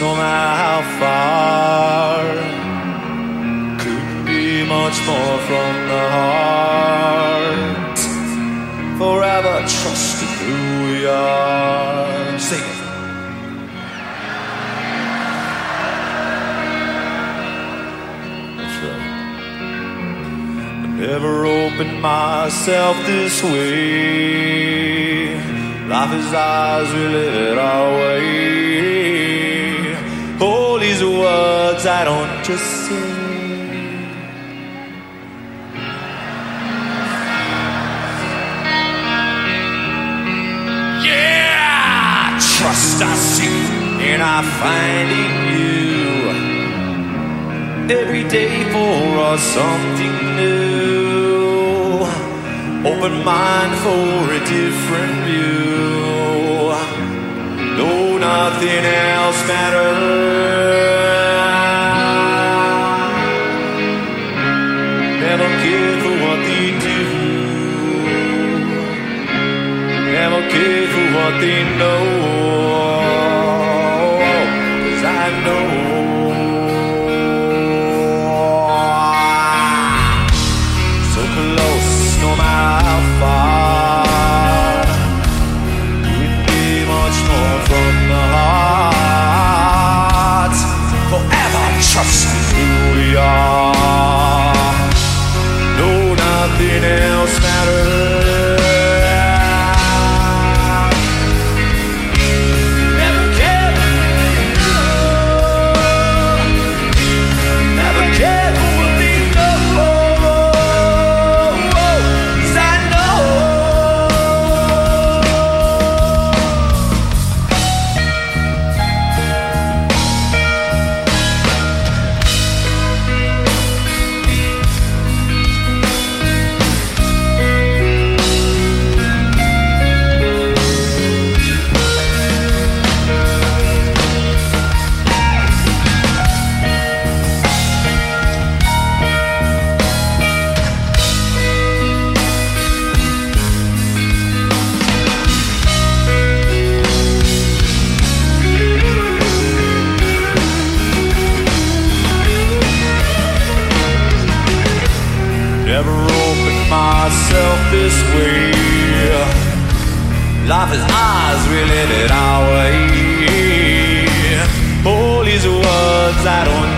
no matter how far. Couldn't be much more from the heart. Forever trusting who we are. Sing it. That's right. I never opened myself this way. Life is ours, we live it our way. All these words I don't just say. Yeah, trust I seek and I find in you. Every day for us something new. Open mind for a different view. No, nothing else matters. Never care for what they do. Never care for what they know. Else Opened myself this way. Life is ours, we live it our way. All these words I don't